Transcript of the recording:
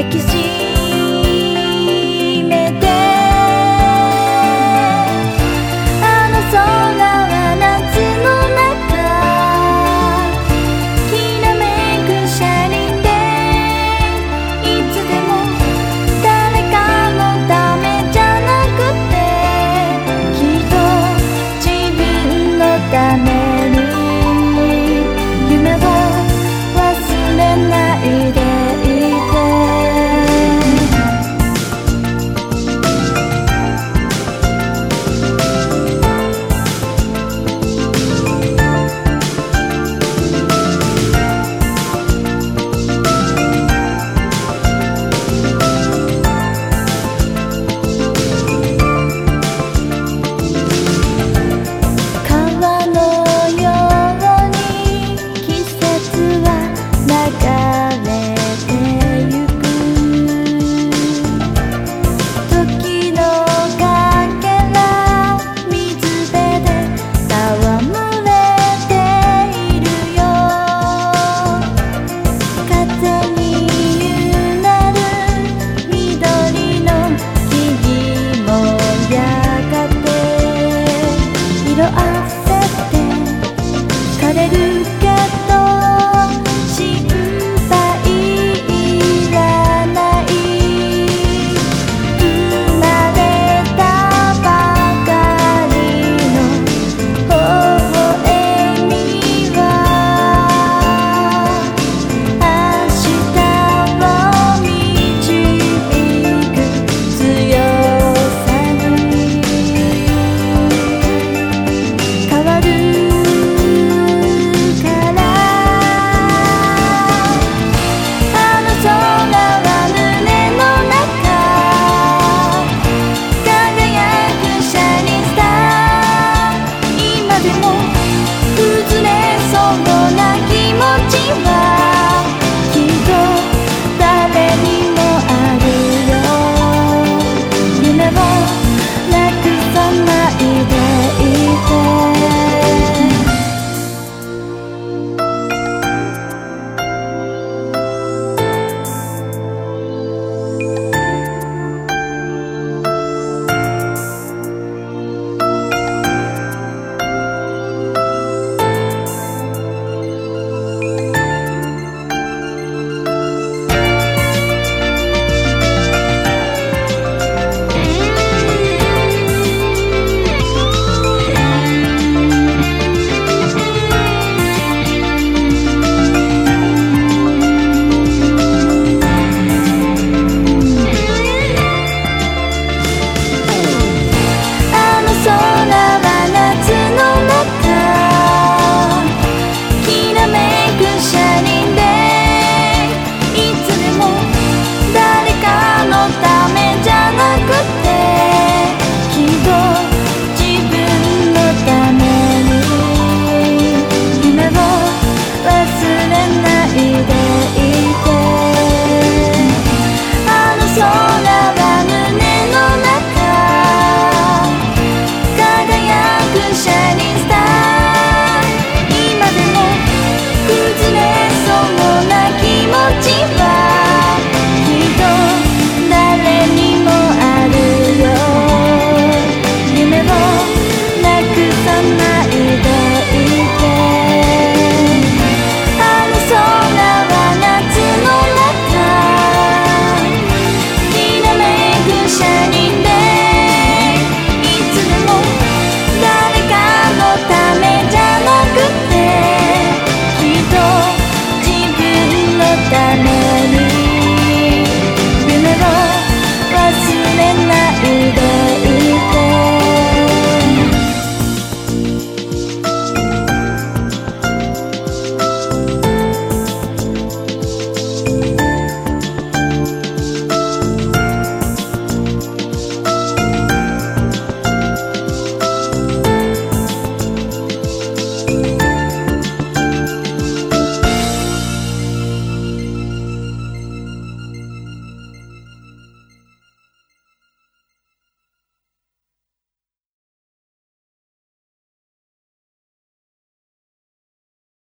é que se